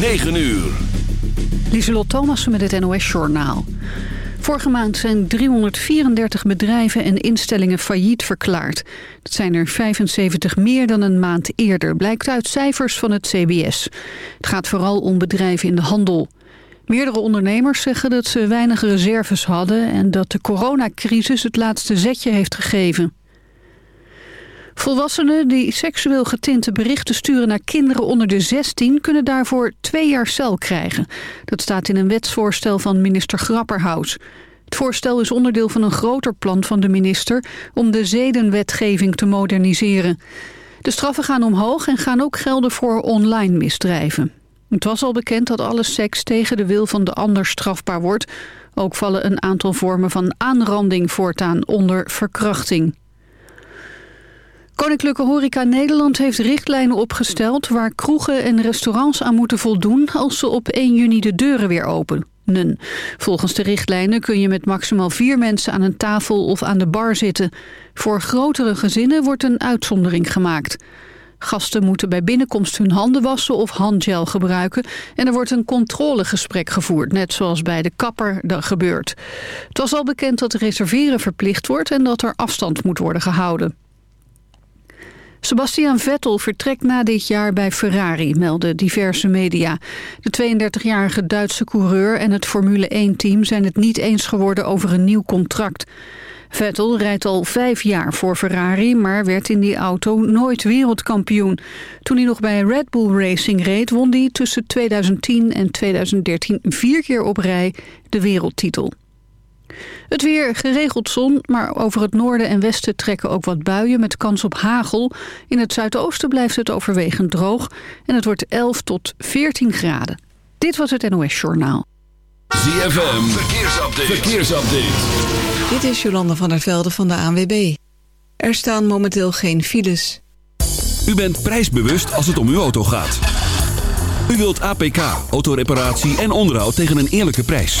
9 uur. Lieselot Thomassen met het NOS-journaal. Vorige maand zijn 334 bedrijven en instellingen failliet verklaard. Dat zijn er 75 meer dan een maand eerder, blijkt uit cijfers van het CBS. Het gaat vooral om bedrijven in de handel. Meerdere ondernemers zeggen dat ze weinig reserves hadden... en dat de coronacrisis het laatste zetje heeft gegeven. Volwassenen die seksueel getinte berichten sturen naar kinderen onder de 16... kunnen daarvoor twee jaar cel krijgen. Dat staat in een wetsvoorstel van minister Grapperhaus. Het voorstel is onderdeel van een groter plan van de minister... om de zedenwetgeving te moderniseren. De straffen gaan omhoog en gaan ook gelden voor online misdrijven. Het was al bekend dat alle seks tegen de wil van de ander strafbaar wordt. Ook vallen een aantal vormen van aanranding voortaan onder verkrachting. Koninklijke Horeca Nederland heeft richtlijnen opgesteld... waar kroegen en restaurants aan moeten voldoen... als ze op 1 juni de deuren weer openen. Volgens de richtlijnen kun je met maximaal vier mensen aan een tafel of aan de bar zitten. Voor grotere gezinnen wordt een uitzondering gemaakt. Gasten moeten bij binnenkomst hun handen wassen of handgel gebruiken... en er wordt een controlegesprek gevoerd, net zoals bij de kapper dat gebeurt. Het was al bekend dat reserveren verplicht wordt en dat er afstand moet worden gehouden. Sebastian Vettel vertrekt na dit jaar bij Ferrari, melden diverse media. De 32-jarige Duitse coureur en het Formule 1-team zijn het niet eens geworden over een nieuw contract. Vettel rijdt al vijf jaar voor Ferrari, maar werd in die auto nooit wereldkampioen. Toen hij nog bij Red Bull Racing reed, won hij tussen 2010 en 2013 vier keer op rij de wereldtitel. Het weer geregeld zon, maar over het noorden en westen trekken ook wat buien met kans op hagel. In het zuidoosten blijft het overwegend droog en het wordt 11 tot 14 graden. Dit was het NOS Journaal. ZFM, verkeersupdate. verkeersupdate. Dit is Jolanda van der Velde van de ANWB. Er staan momenteel geen files. U bent prijsbewust als het om uw auto gaat. U wilt APK, autoreparatie en onderhoud tegen een eerlijke prijs.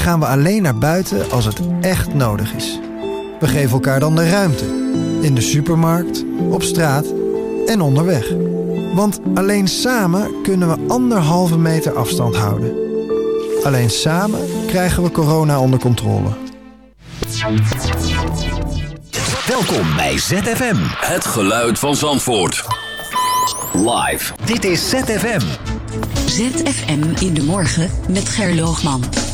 gaan we alleen naar buiten als het echt nodig is. We geven elkaar dan de ruimte. In de supermarkt, op straat en onderweg. Want alleen samen kunnen we anderhalve meter afstand houden. Alleen samen krijgen we corona onder controle. Welkom bij ZFM. Het geluid van Zandvoort. Live. Dit is ZFM. ZFM in de morgen met Gerloogman. Gerloogman.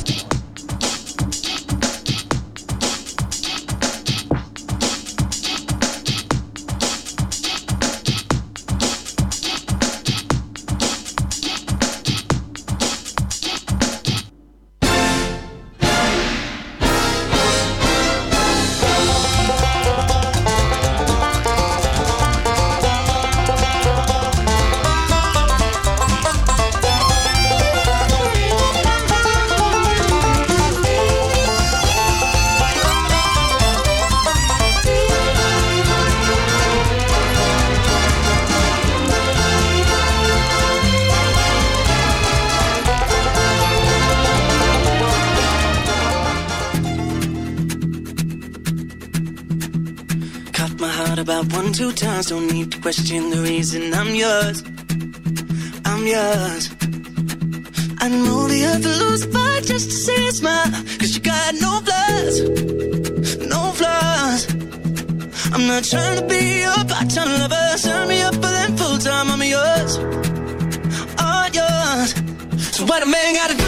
what a man gotta do,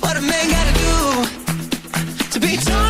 what a man gotta do to be told.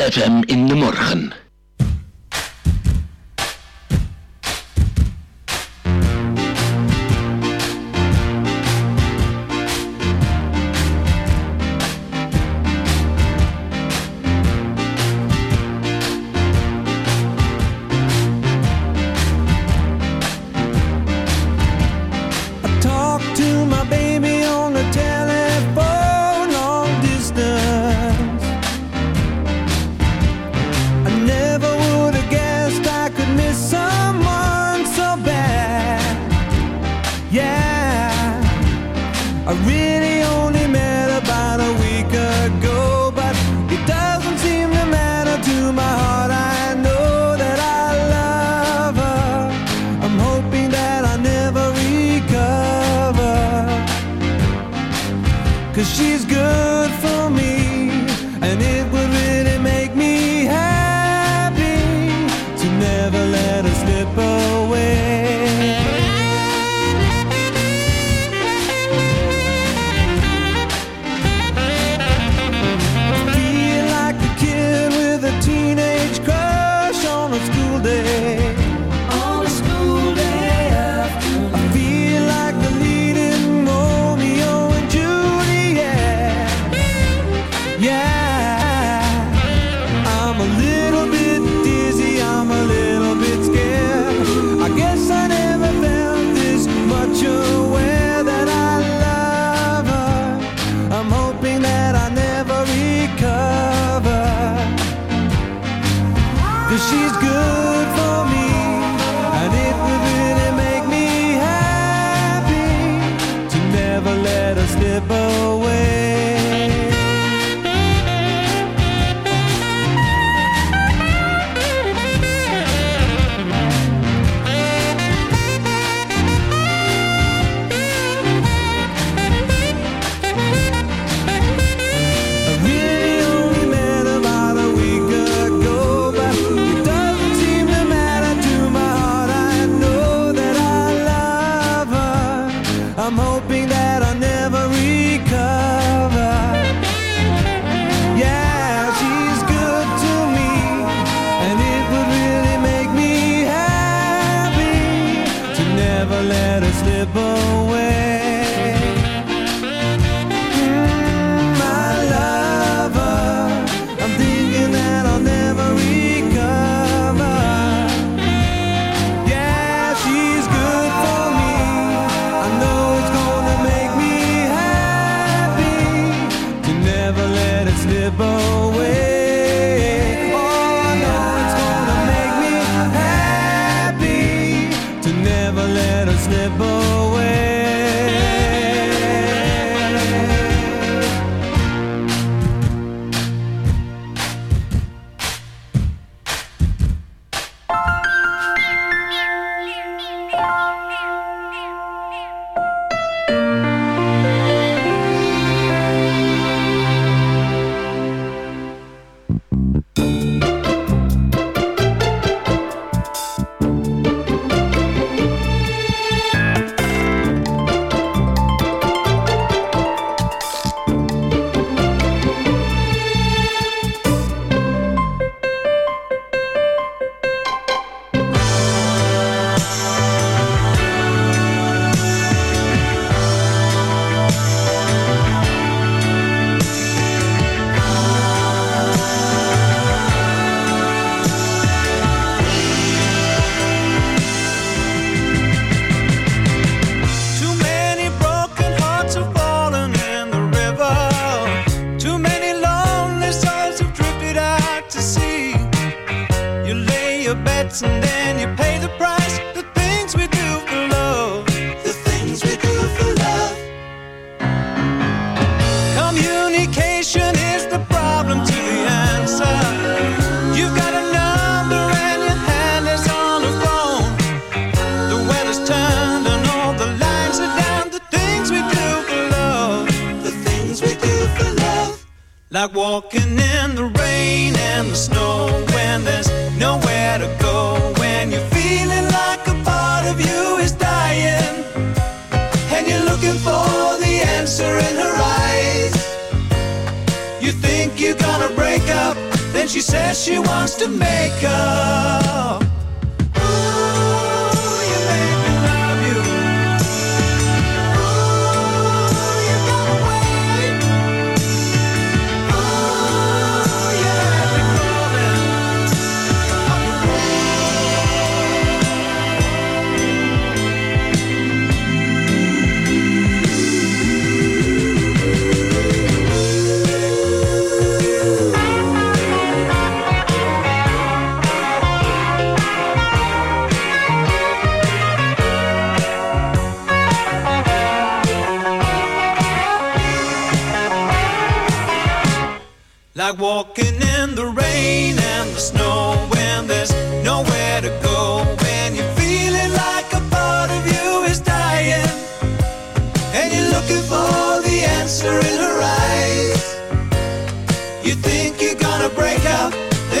Bij ZFM in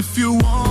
if you want.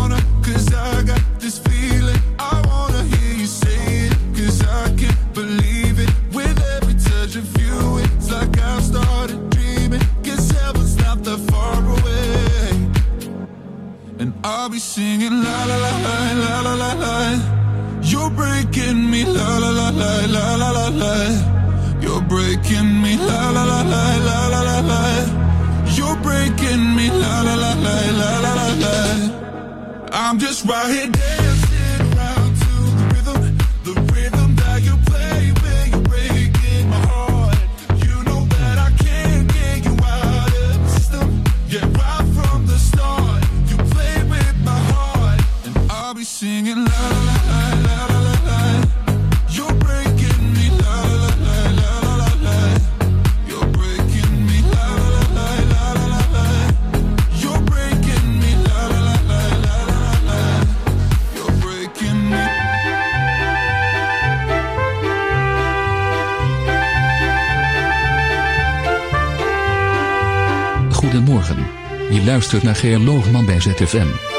Luistert naar Geer Loogman bij ZFM.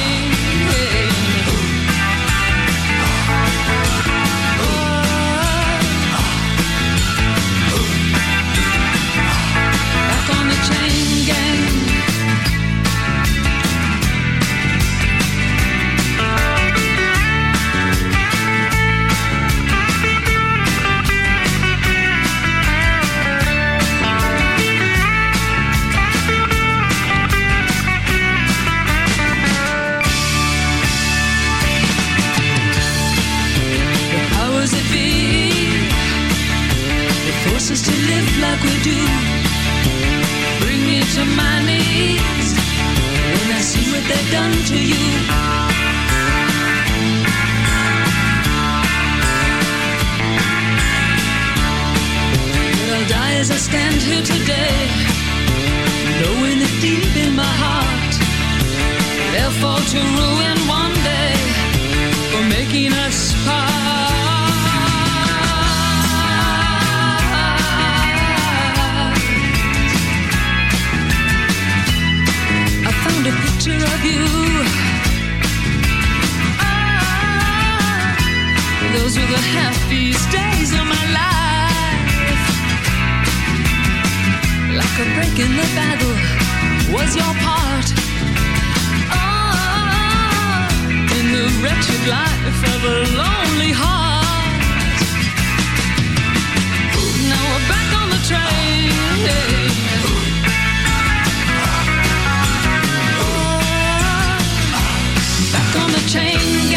Back on the chain.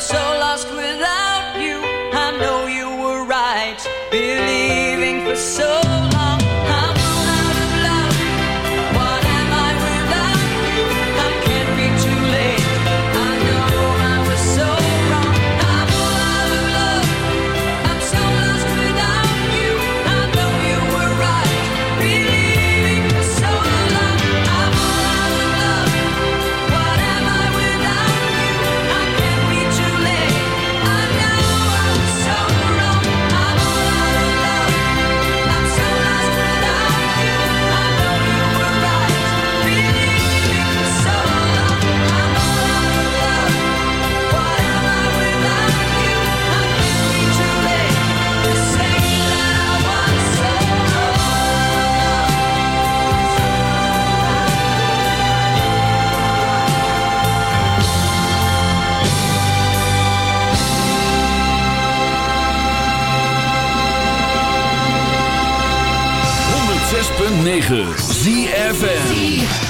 So lost without you. I know you were right, believing for so 9 106.9 ZFN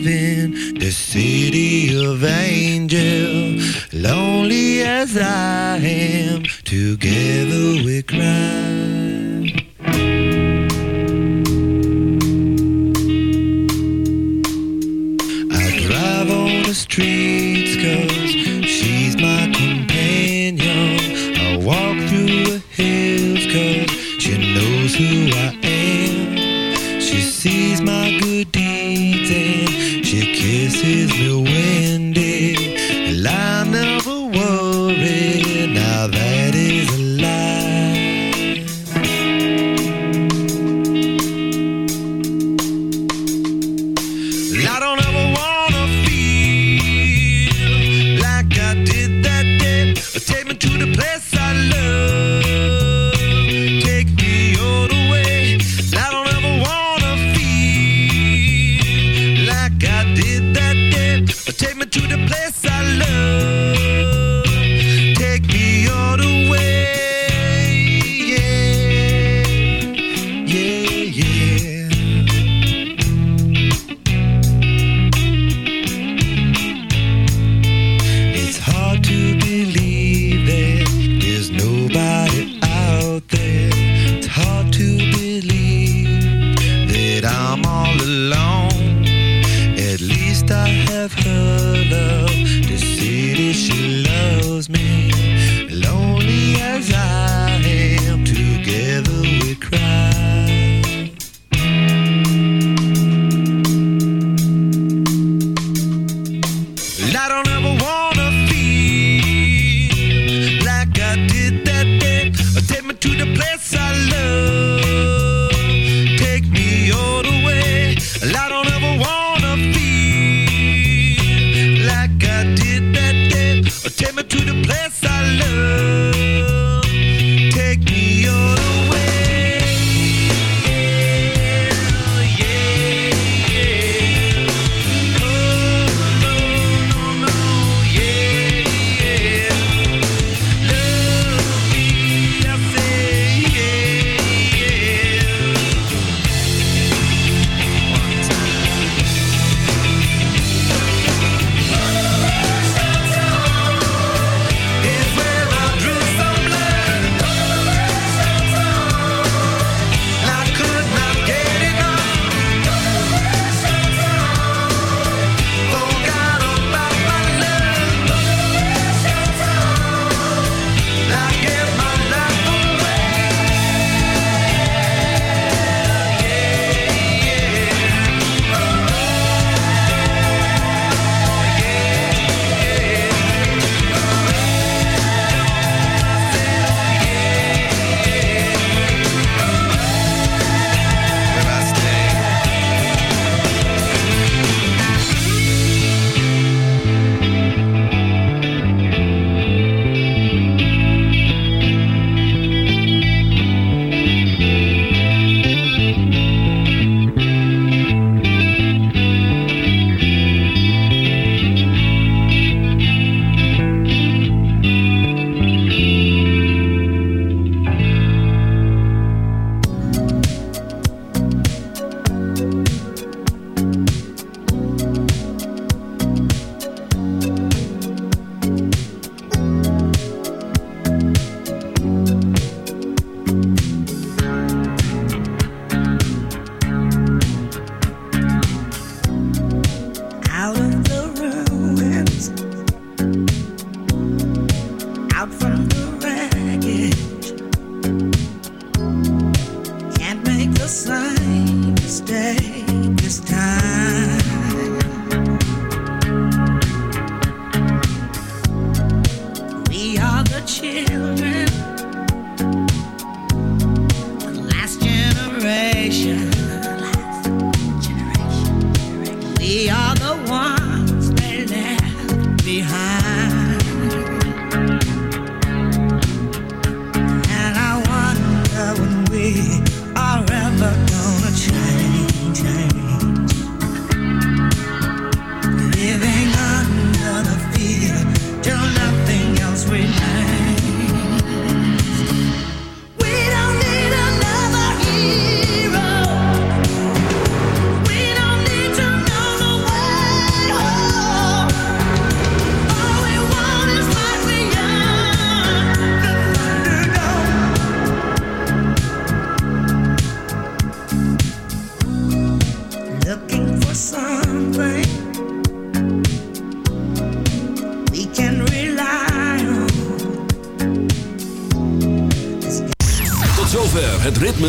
live in the city of angel. Lonely as I am, together we cry. I drive on the street.